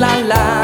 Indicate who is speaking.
Speaker 1: la la.